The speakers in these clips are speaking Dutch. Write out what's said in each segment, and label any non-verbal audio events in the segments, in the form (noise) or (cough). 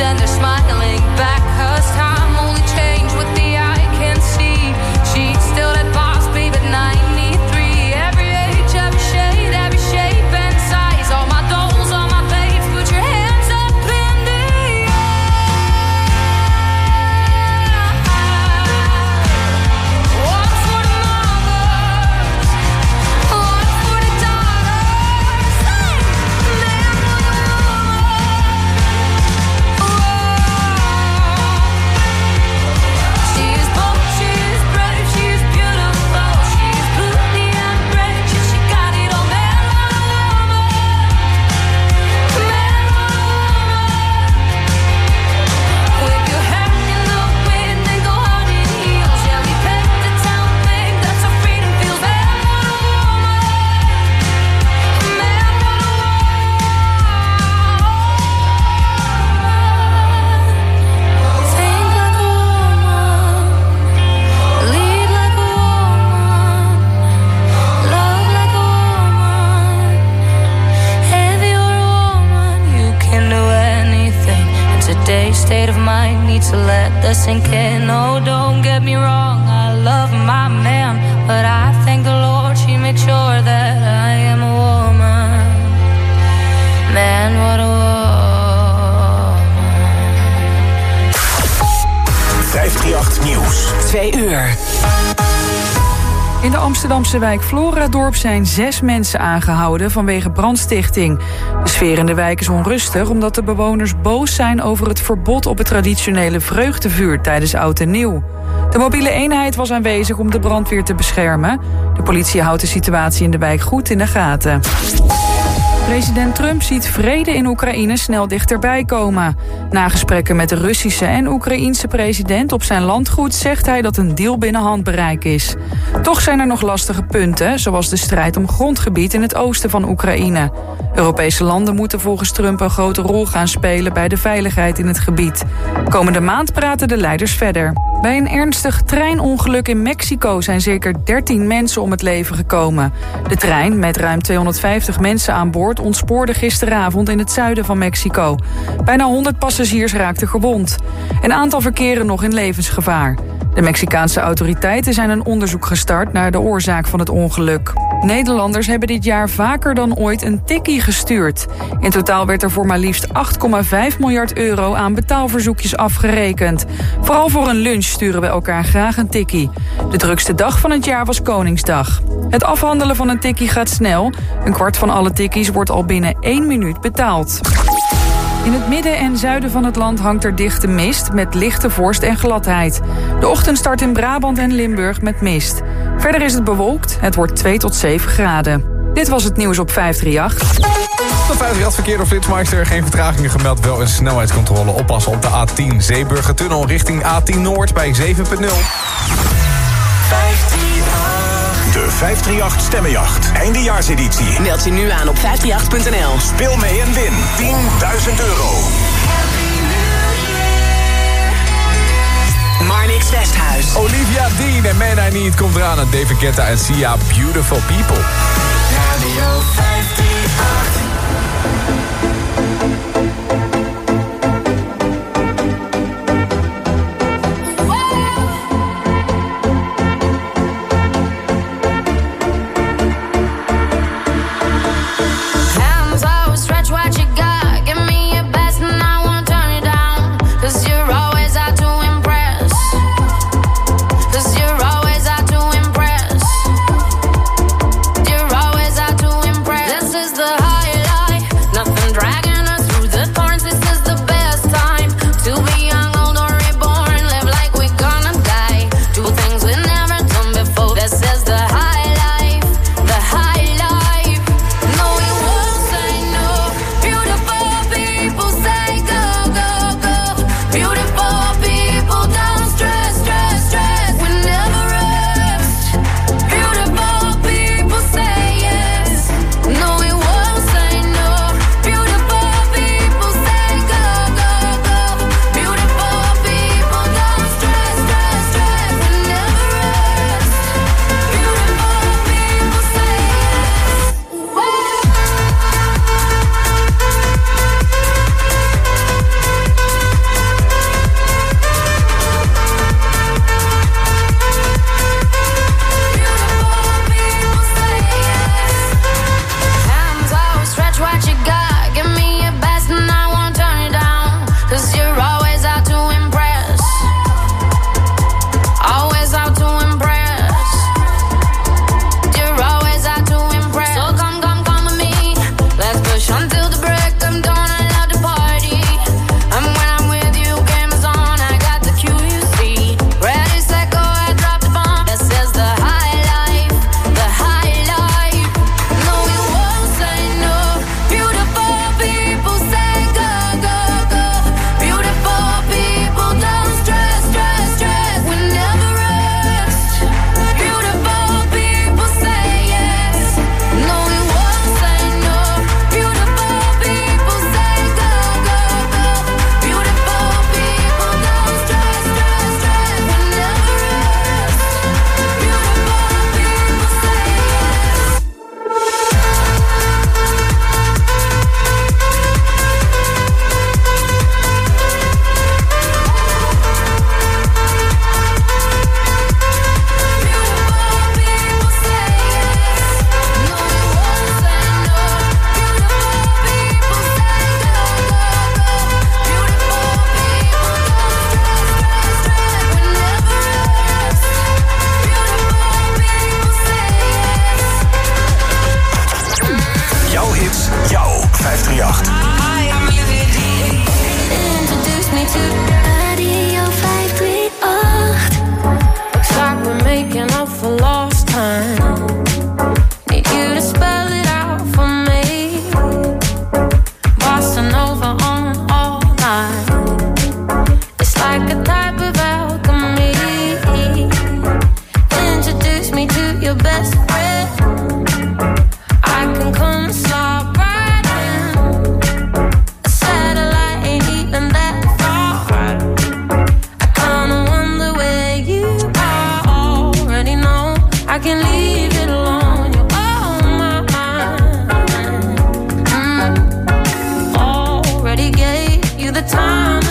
and they're smiling. Amsterdamse wijk Floradorp zijn zes mensen aangehouden vanwege brandstichting. De sfeer in de wijk is onrustig omdat de bewoners boos zijn over het verbod op het traditionele vreugdevuur tijdens Oud en Nieuw. De mobiele eenheid was aanwezig om de brandweer te beschermen. De politie houdt de situatie in de wijk goed in de gaten. President Trump ziet vrede in Oekraïne snel dichterbij komen. Na gesprekken met de Russische en Oekraïense president op zijn landgoed zegt hij dat een deal binnen handbereik is. Toch zijn er nog lastige punten, zoals de strijd om grondgebied in het oosten van Oekraïne. Europese landen moeten volgens Trump een grote rol gaan spelen bij de veiligheid in het gebied. Komende maand praten de leiders verder. Bij een ernstig treinongeluk in Mexico zijn zeker 13 mensen om het leven gekomen. De trein, met ruim 250 mensen aan boord, ontspoorde gisteravond in het zuiden van Mexico. Bijna 100 passagiers raakten gewond. Een aantal verkeren nog in levensgevaar. De Mexicaanse autoriteiten zijn een onderzoek gestart naar de oorzaak van het ongeluk. Nederlanders hebben dit jaar vaker dan ooit een tikkie gestuurd. In totaal werd er voor maar liefst 8,5 miljard euro aan betaalverzoekjes afgerekend. Vooral voor een lunch sturen we elkaar graag een tikkie. De drukste dag van het jaar was Koningsdag. Het afhandelen van een tikkie gaat snel. Een kwart van alle tikkies wordt al binnen één minuut betaald. In het midden en zuiden van het land hangt er dichte mist met lichte vorst en gladheid. De ochtend start in Brabant en Limburg met mist. Verder is het bewolkt, het wordt 2 tot 7 graden. Dit was het nieuws op 538. De 538 verkeer door Flitsmeister. Geen vertragingen gemeld, wel een snelheidscontrole. Oppassen op de A10 Zeeburger richting A10 Noord bij 7.0. 538 Stemmenjacht. Eindejaarseditie. Meld je nu aan op 538.nl. Speel mee en win 10.000 euro. Marnix Westhuis. Olivia Dean en Man I Need komt eraan. En David Guetta en Sia Beautiful People. Radio 538.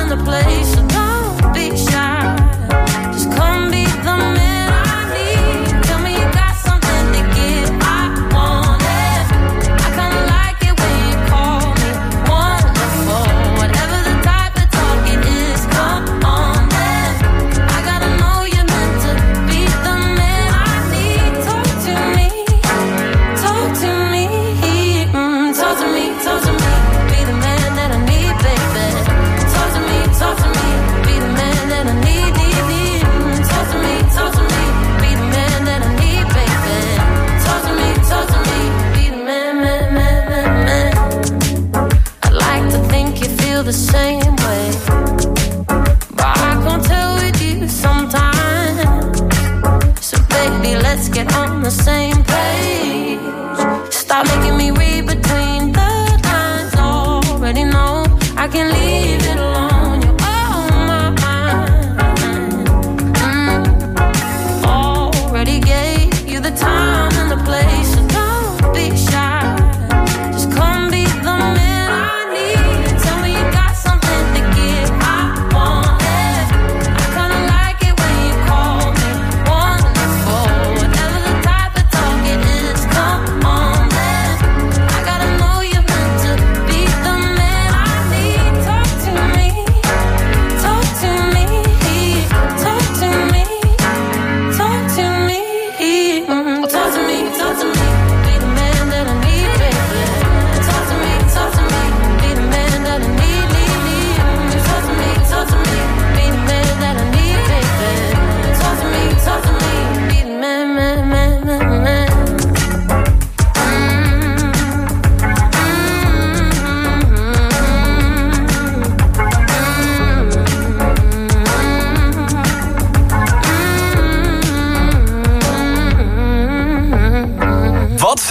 in the place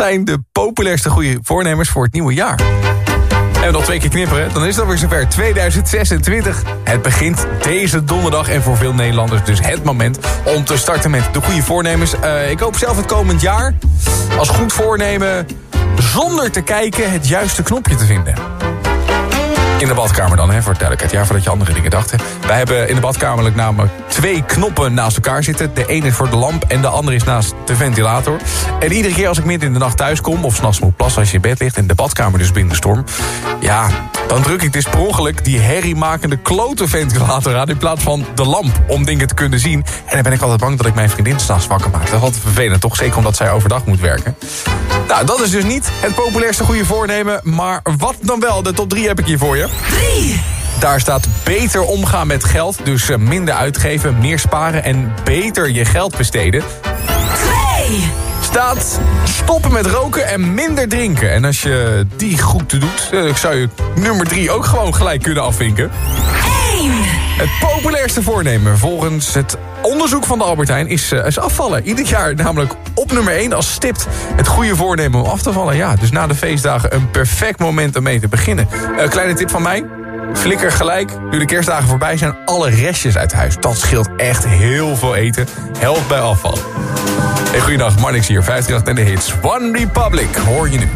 de populairste goede voornemens voor het nieuwe jaar? En nog twee keer knipperen, dan is het alweer zover 2026. Het begint deze donderdag en voor veel Nederlanders dus het moment om te starten met de goede voornemens. Eh, ik hoop zelf het komend jaar als goed voornemen zonder te kijken het juiste knopje te vinden. In de badkamer dan, hè, voor duidelijkheid. Ja, voordat je andere dingen dachten. Wij hebben in de badkamer namelijk twee knoppen naast elkaar zitten. De ene is voor de lamp en de andere is naast de ventilator. En iedere keer als ik midden in de nacht thuis kom... of s'nachts moet plassen als je in bed ligt... en de badkamer dus binnen de storm... ja, dan druk ik dus per ongeluk die herriemakende klote ventilator aan... in plaats van de lamp om dingen te kunnen zien. En dan ben ik altijd bang dat ik mijn vriendin s'nachts wakker maak. Dat is altijd vervelend, toch? Zeker omdat zij overdag moet werken. Nou, dat is dus niet het populairste goede voornemen. Maar wat dan wel? De top 3 heb ik hier voor je. 3. Daar staat beter omgaan met geld. Dus eh, minder uitgeven, meer sparen en beter je geld besteden. 2. Staat stoppen met roken en minder drinken. En als je die goed doet, eh, zou je nummer 3 ook gewoon gelijk kunnen afvinken. 1. Het populairste voornemen volgens het onderzoek van de Albert Heijn is, eh, is afvallen. Ieder jaar namelijk op nummer 1 als stipt het goede voornemen om af te vallen. Ja, dus na de feestdagen een perfect moment om mee te beginnen. Een kleine tip van mij. Flikker gelijk, nu de kerstdagen voorbij zijn, alle restjes uit huis. Dat scheelt echt heel veel eten. Helpt bij afval. Hey, goeiedag, Marnix hier, 58 en de hits. One Republic, hoor je nu.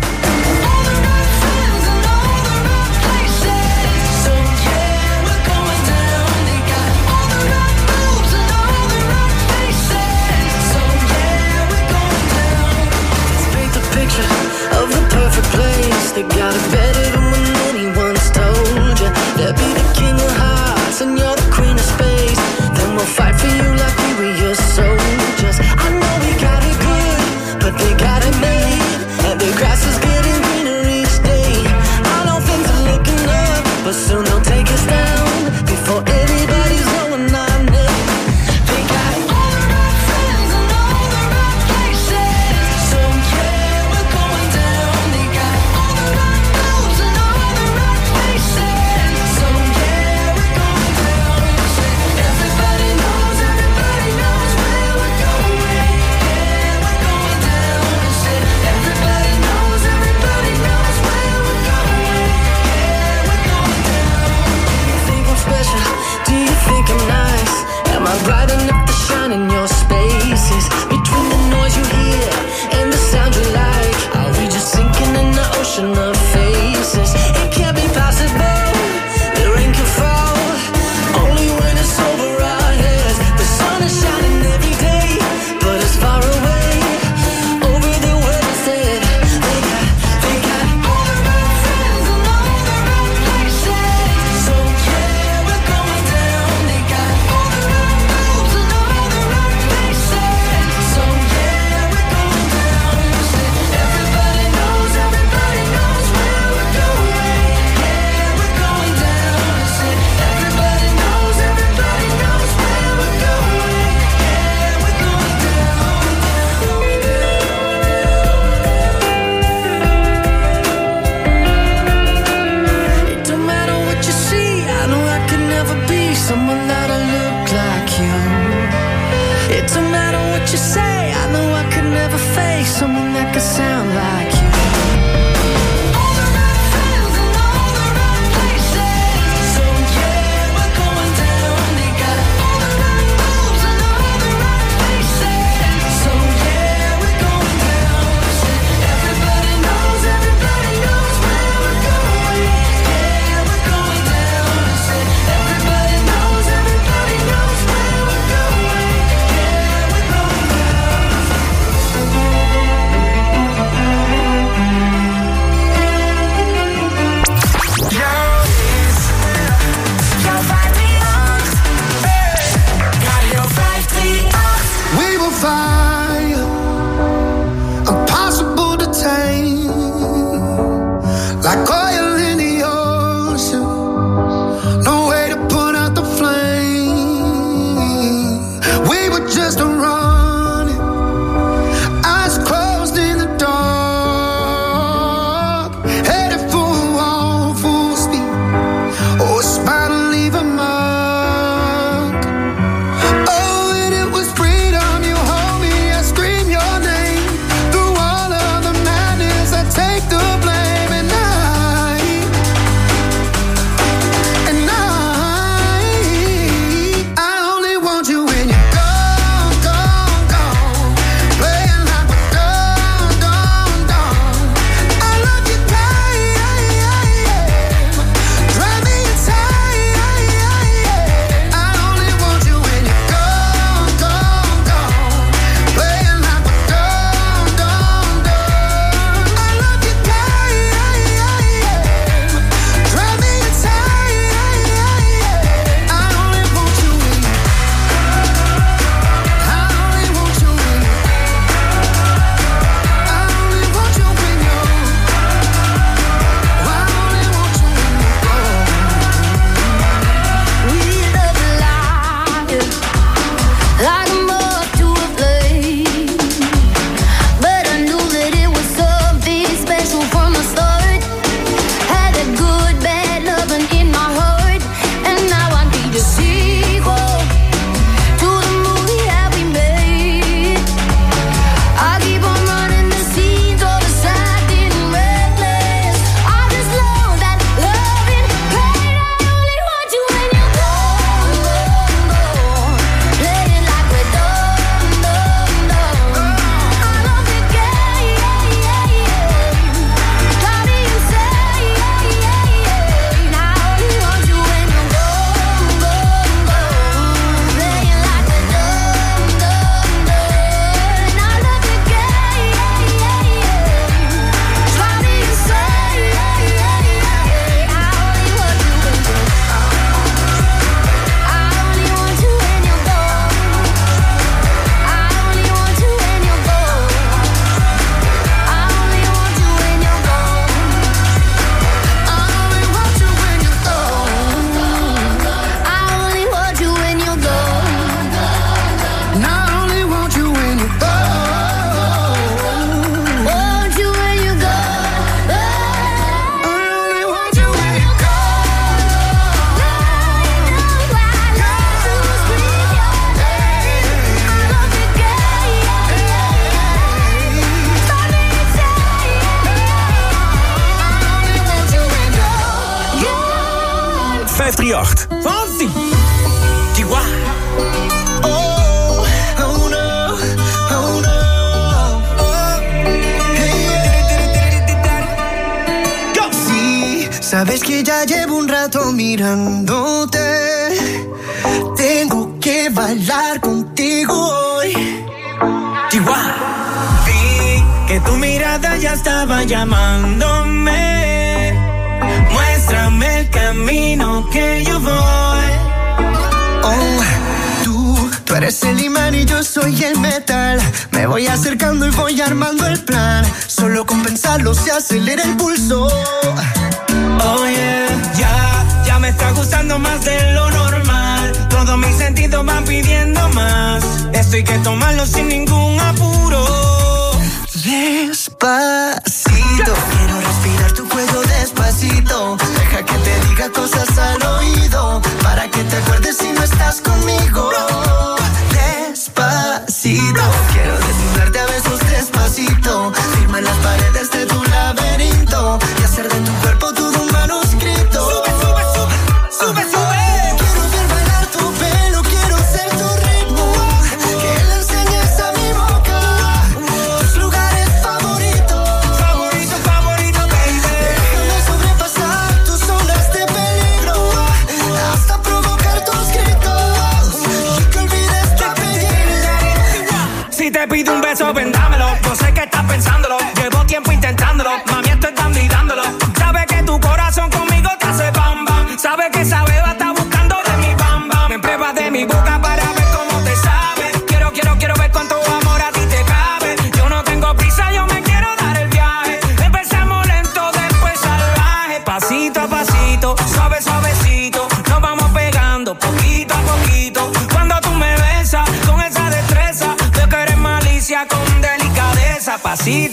soy el metal. Me voy acercando y voy armando el plan. Solo con pensarlo se acelera el pulso. Oh yeah. Ya, ya me está gustando más de lo normal. Todos mis sentidos van pidiendo más. Esto hay que tomarlo sin ningún apuro. Despacito. Quiero respirar tu cuello despacito. Deja que te diga cosas al oído. Para que te acuerdes si no estás conmigo. No. Te pide un beso, vendámelo.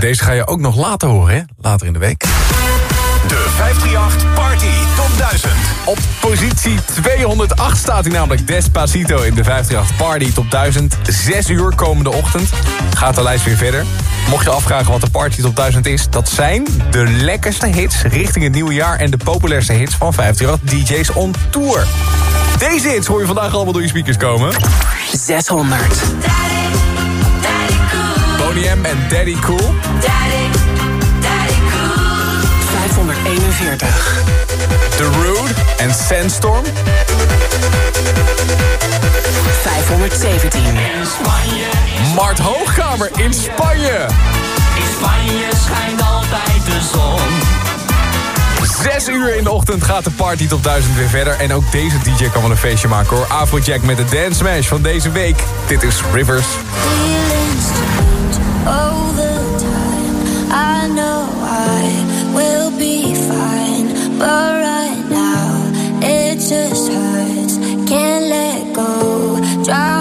Deze ga je ook nog later horen, hè? Later in de week. De 538 Party Top 1000. Op positie 208 staat hij namelijk Despacito in de 538 Party Top 1000. 6 uur komende ochtend gaat de lijst weer verder. Mocht je afvragen wat de Party Top 1000 is... dat zijn de lekkerste hits richting het nieuwe jaar... en de populairste hits van 538 DJ's on tour. Deze hits hoor je vandaag allemaal door je speakers komen. 600. Boney M en Daddy Cool. 541. The Rude en Sandstorm. 517. Mart Hoogkamer in Spanje. In Spanje schijnt altijd de zon. Zes uur in de ochtend gaat de party tot 1000 weer verder. En ook deze DJ kan wel een feestje maken hoor. Afrojack met de Dance Smash van deze week. Dit is Rivers. Just hurts. Can't let go, drown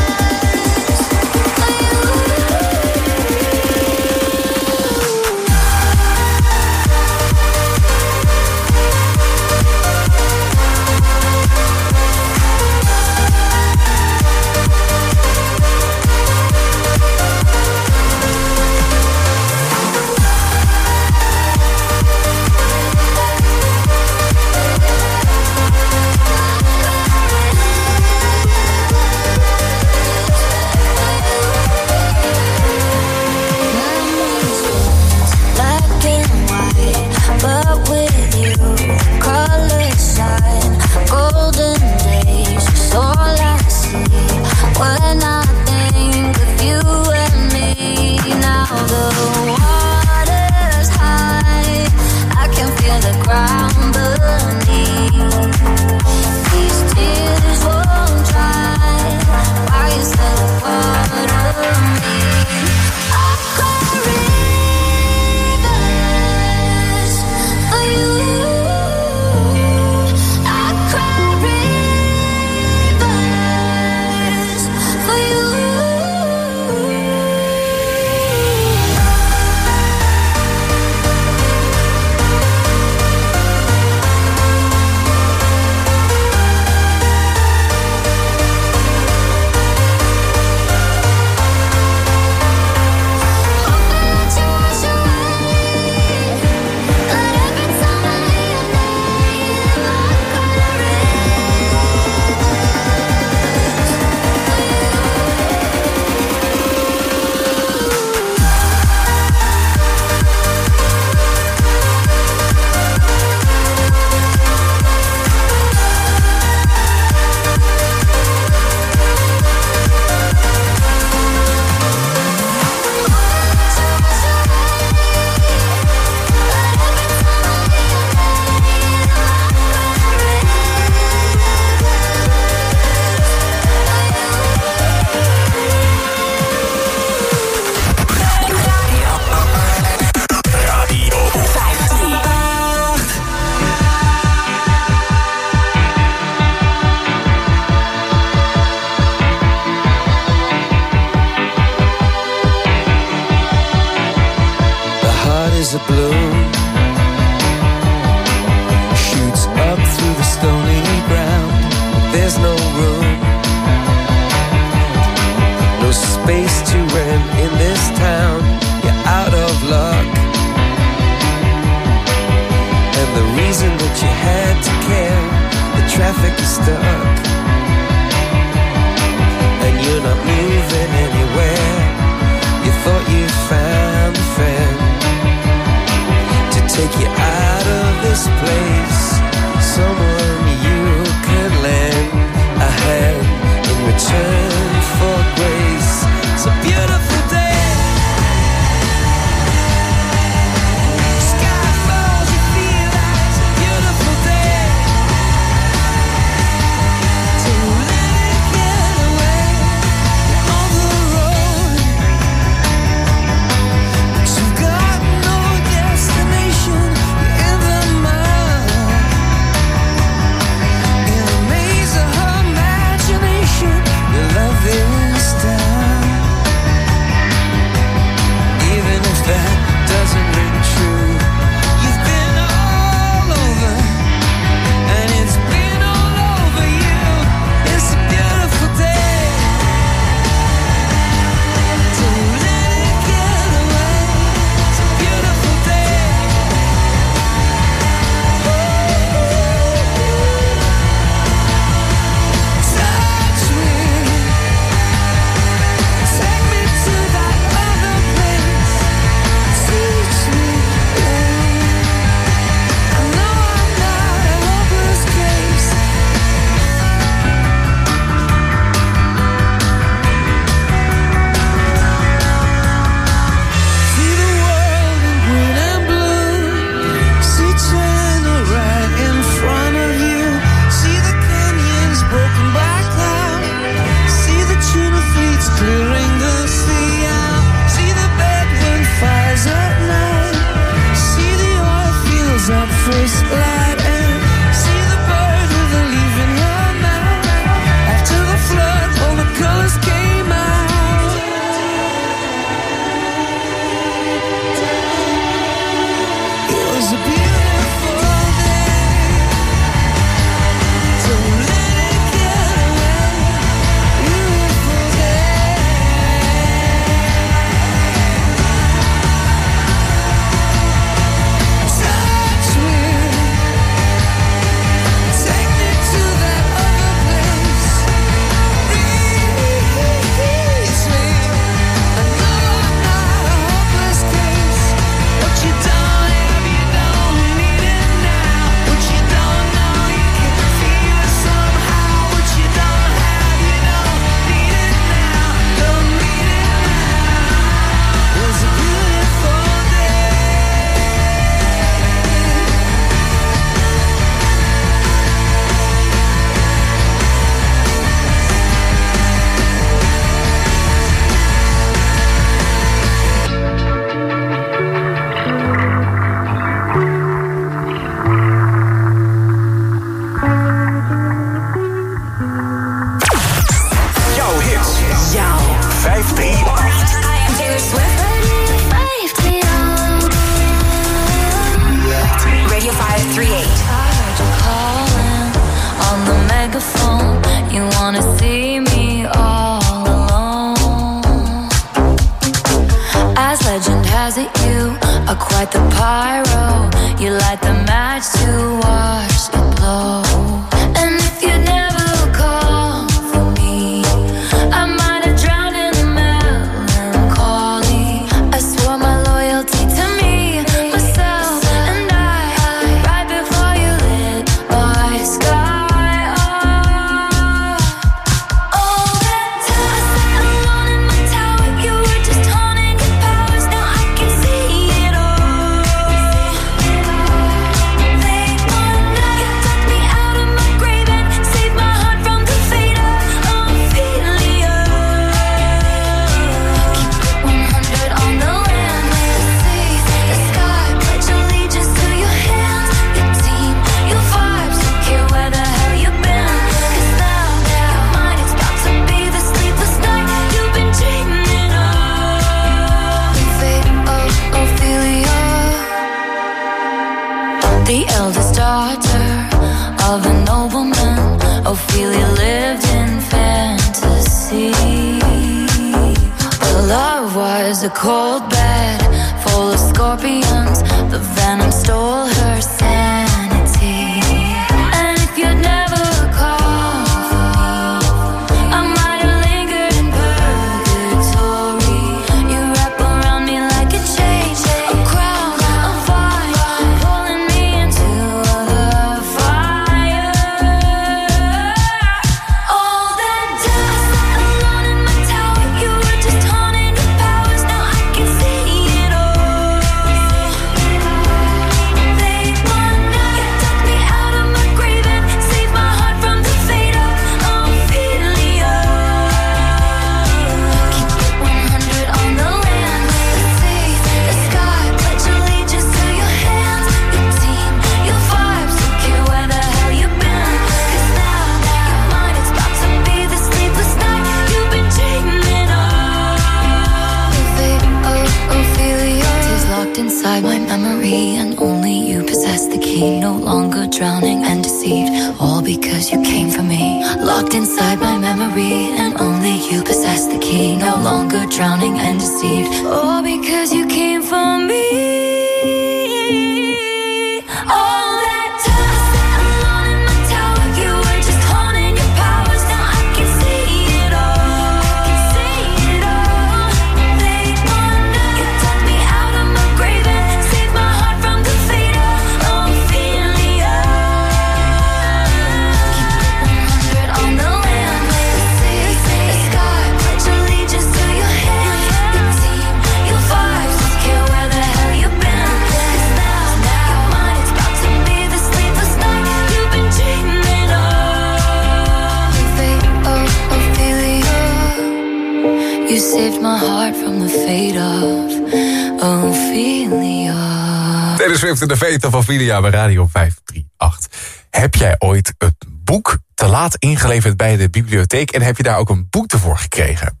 De Veta van Filia bij Radio 538. Heb jij ooit het boek te laat ingeleverd bij de bibliotheek... en heb je daar ook een boete voor gekregen?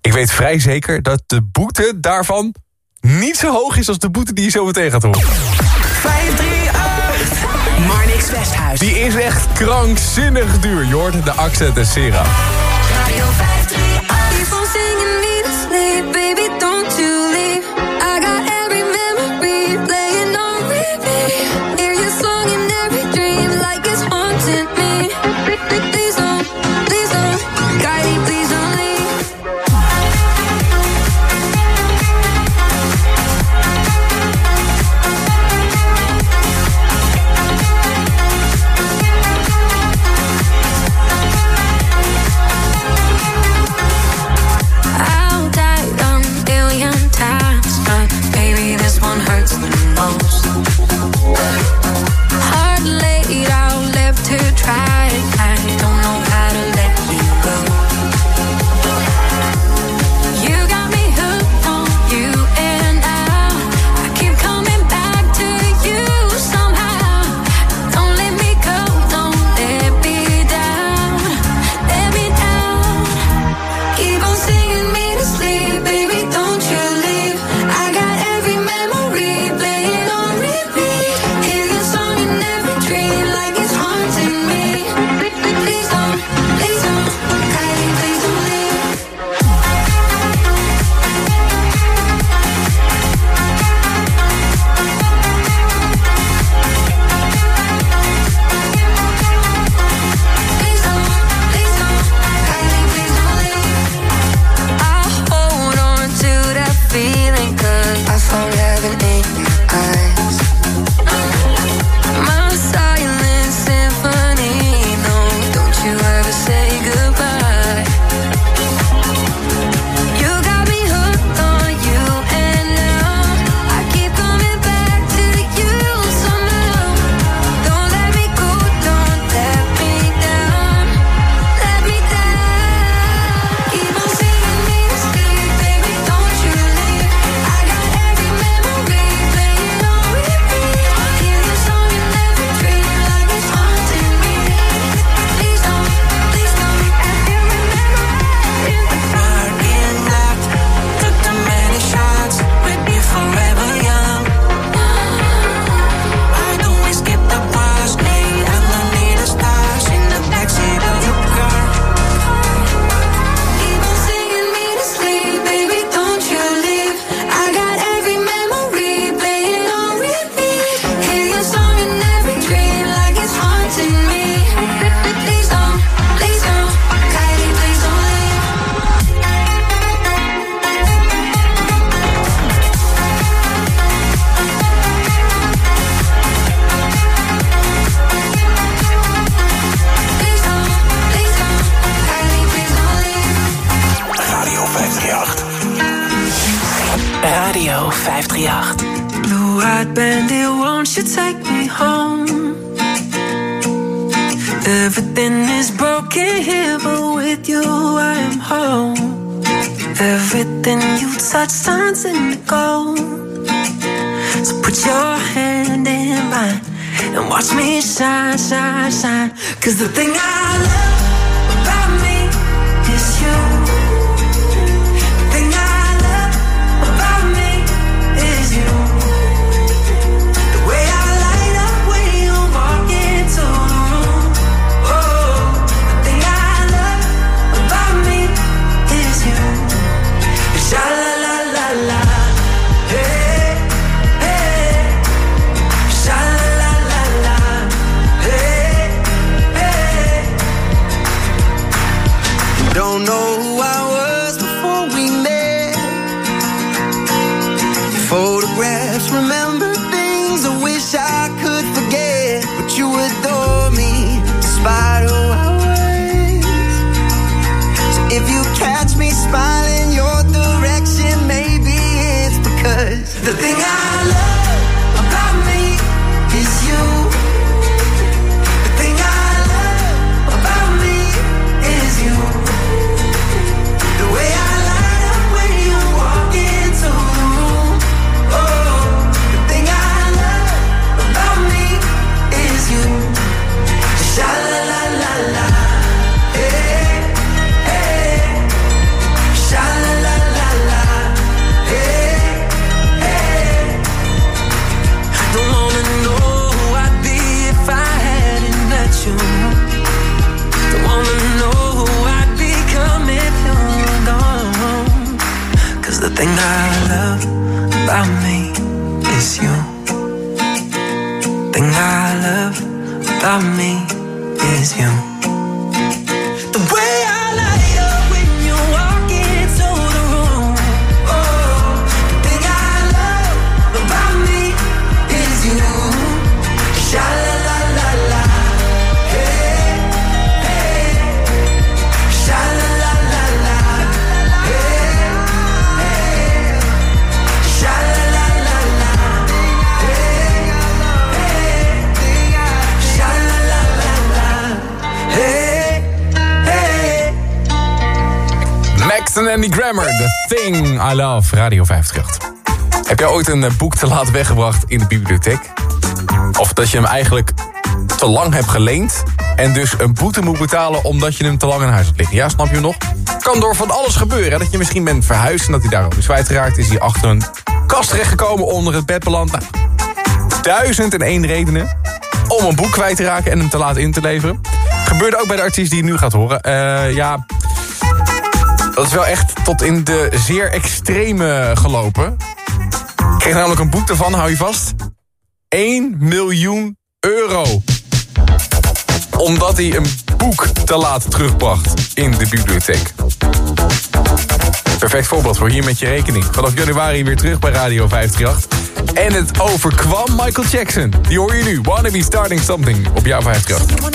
Ik weet vrij zeker dat de boete daarvan niet zo hoog is... als de boete die je zo meteen gaat horen. 538 Marnix Westhuis. Die is echt krankzinnig duur, Jord. De accent en Sera. shine, shine, shine. Cause the thing I love. Hallo Radio 538. Heb jij ooit een eh, boek te laat weggebracht in de bibliotheek? Of dat je hem eigenlijk te lang hebt geleend... en dus een boete moet betalen omdat je hem te lang in huis hebt liggen? Ja, snap je hem nog? Kan door van alles gebeuren. Dat je misschien bent verhuisd en dat hij daar ook is kwijtgeraakt. Is hij achter een kast terechtgekomen onder het bed beland. Nou, duizend en één redenen om een boek kwijt te raken en hem te laat in te leveren. Gebeurde ook bij de artiest die je nu gaat horen. Eh, ja, dat is wel echt tot in de zeer extreme gelopen. Ik kreeg namelijk een boete van, hou je vast, 1 miljoen euro. Omdat hij een boek te laat terugbracht in de bibliotheek. Perfect voorbeeld voor hier met je rekening. Vanaf januari weer terug bij Radio 538. En het overkwam Michael Jackson. Die hoor je nu. Wanna be starting something op jouw 538.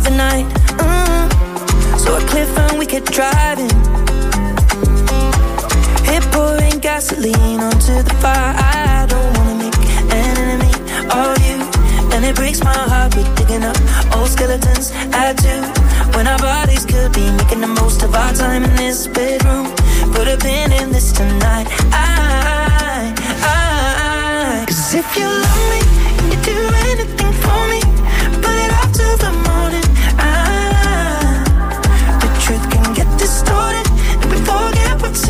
of the night. Mm. So a cliff and we kept driving. Hit pouring gasoline onto the fire. I don't wanna make an enemy of you. And it breaks my heart we're digging up old skeletons. I do. When our bodies could be making the most of our time in this bedroom. Put a pin in this tonight. I, I, cause if you love me you do anything for me,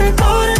important.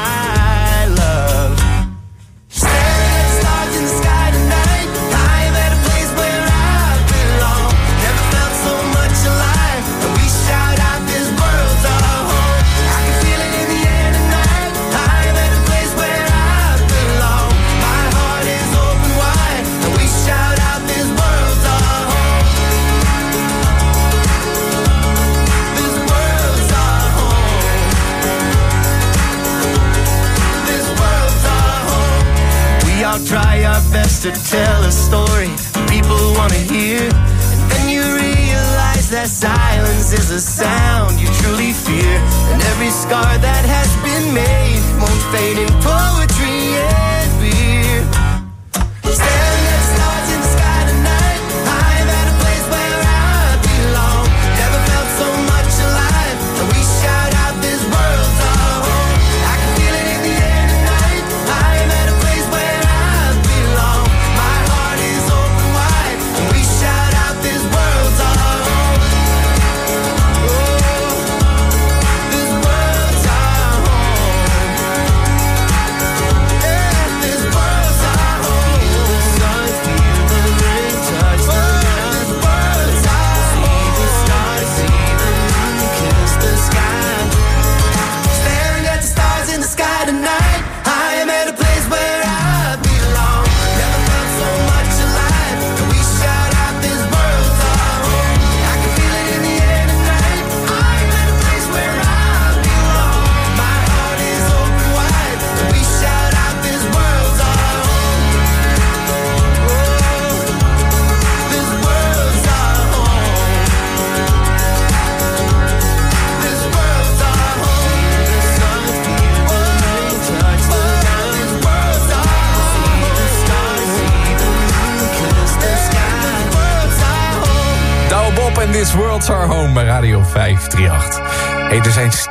to tell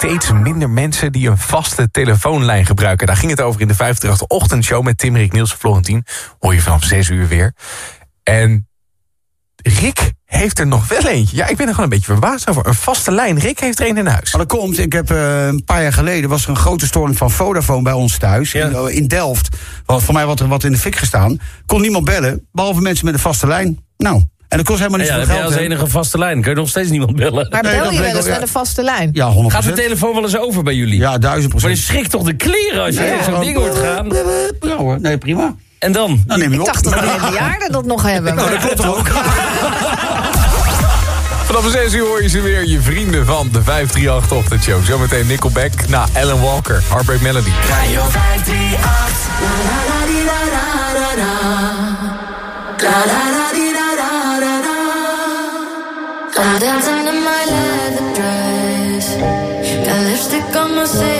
steeds minder mensen die een vaste telefoonlijn gebruiken. Daar ging het over in de 58 ochtendshow met Tim, Rick, Niels Florentien. Hoor je vanaf 6 uur weer. En Rick heeft er nog wel eentje. Ja, ik ben er gewoon een beetje verbaasd over. Een vaste lijn. Rick heeft er een in huis. Maar dat komt. Ik heb eh, een paar jaar geleden was er een grote storing van Vodafone bij ons thuis. In, eh, in, Delft. Want voor mij wat er wat in de fik gestaan. Kon niemand bellen, behalve mensen met een vaste lijn. Nou, en dat kost helemaal niet ja, veel geld. Ja, als enige vaste lijn. Kun je nog steeds niemand bellen. Maar bel je wel eens met een vaste lijn? Ja, 100%. Gaat de telefoon wel eens over bij jullie? Ja, duizend procent. Maar je schrikt toch de kleren als je nee, zo'n ding hoort gaan? Nou hoor, nee prima. En dan? Nou, neem. Ik dacht dat we dat nog hebben. Nou, dat klopt ook. (laughs) Vanaf 6 uur hoor je ze weer, je vrienden van de 538 show. Zometeen Nickelback na Alan Walker, Heartbreak Melody. Radio 538. I'm dancing in my leather dress, got lipstick on my face.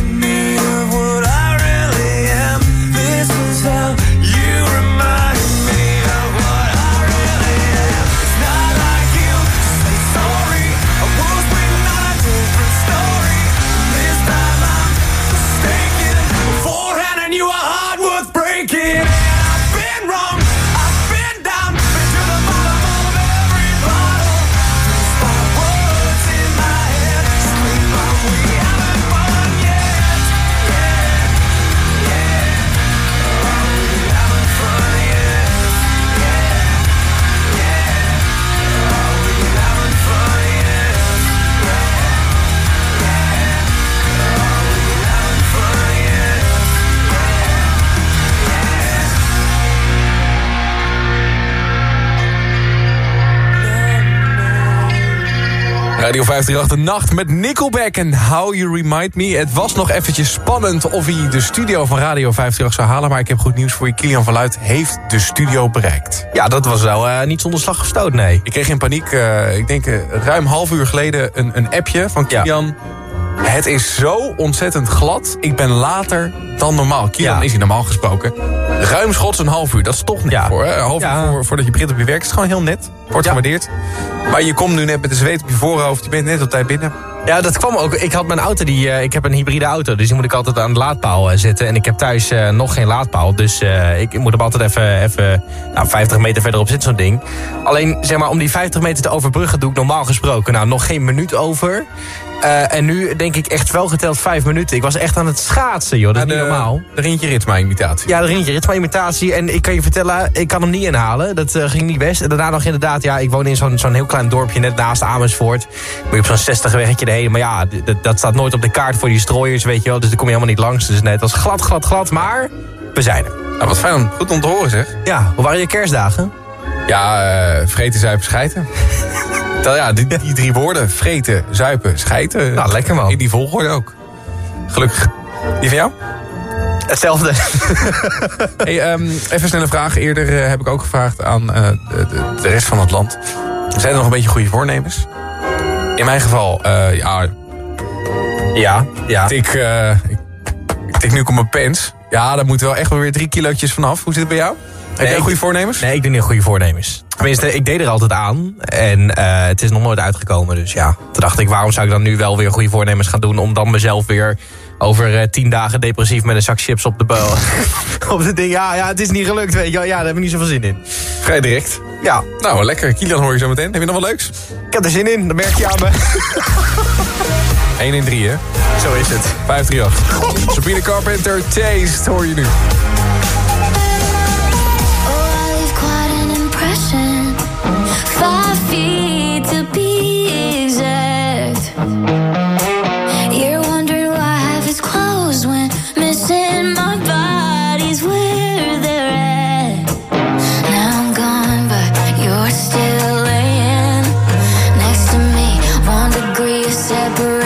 Radio 538 de nacht met Nickelback en How You Remind Me. Het was nog eventjes spannend of hij de studio van Radio 538 zou halen... maar ik heb goed nieuws voor je. Kilian van Luid heeft de studio bereikt. Ja, dat was wel eh, niet zonder slag of stoot, nee. Ik kreeg in paniek, eh, ik denk eh, ruim half uur geleden... een, een appje van Kilian. Het is zo ontzettend glad. Ik ben later dan normaal. Kilian is hij normaal gesproken. Ruimschots een half uur, dat is toch net voor. Hè? Een half uur voor, voordat je begint op je werk. is gewoon heel net. Wordt gewaardeerd. Maar je komt nu net met de zweet op je voorhoofd. Je bent net op tijd binnen. Ja, dat kwam ook. Ik had mijn auto, die, eh, ik heb een hybride auto, dus die moet ik altijd aan de laadpaal eh, zetten. En ik heb thuis eh, nog geen laadpaal, dus ik moet hem altijd even, even nou, 50 meter verderop zitten, zo'n ding. Alleen, zeg maar, om die 50 meter te overbruggen doe ik normaal gesproken, nou, nog geen minuut over. Eh, en nu denk ik echt wel geteld vijf minuten. Ik was echt aan het schaatsen, joh. Dat is de, niet normaal. De Rintje Ritsma-imitatie. Ja, de Rintje Ritsma-imitatie. En ik kan je vertellen, ik kan hem niet inhalen. Dat eh, ging niet best. En daarna nog inderdaad, ja, ik woon in zo'n zo'n heel klein dorpje net naast Amersfoort. Moet je op zo'n 60 weggetje erheen. Maar ja, dat staat nooit op de kaart voor die strooiers, weet je wel. Dus daar kom je helemaal niet langs. Dus nee, het was glad, glad, glad. Maar we zijn er. Nou, wat fijn goed om te horen, zeg. Ja, hoe waren je kerstdagen? Ja, eh vreten, zuipen, schijten. (laughs) Tel ja, die, die drie woorden. Vreten, zuipen, schijten. Nou, lekker man. In die volgorde ook. Gelukkig. Die van jou? Hetzelfde. (laughs) hey, ehm, even snel een vraag. Eerder eh, heb ik ook gevraagd aan eh, de, de, de rest van het land. Zijn er nog een beetje goede voornemens? In mijn geval, eh, ja... Ja, ja. Ik, eh, ik, ik tik nu op mijn pens. Ja, daar moeten wel echt wel weer drie kilootjes vanaf. Hoe zit het bij jou? Heb jij goede voornemens? Nee, ik doe niet goede voornemens. Tenminste, ik deed er altijd aan. En eh, het is nog nooit uitgekomen. Dus ja, toen dacht ik, waarom zou ik dan nu wel weer goede voornemens gaan doen... om dan mezelf weer over eh, tien dagen depressief met een zak chips op de beul. (laughs) op de ding. Ja, ja, het is niet gelukt, weet je. Ja, daar heb ik niet zoveel zin in. Vrij direct. Ja. Nou, lekker. Kilian hoor je zo meteen. Heb je nog wat leuks? Ik heb er zin in, dat merk je aan me. (laughs) 1 in 3, hè? Zo is het. 538. Sabrina Carpenter, Taste, hoor je nu. separate.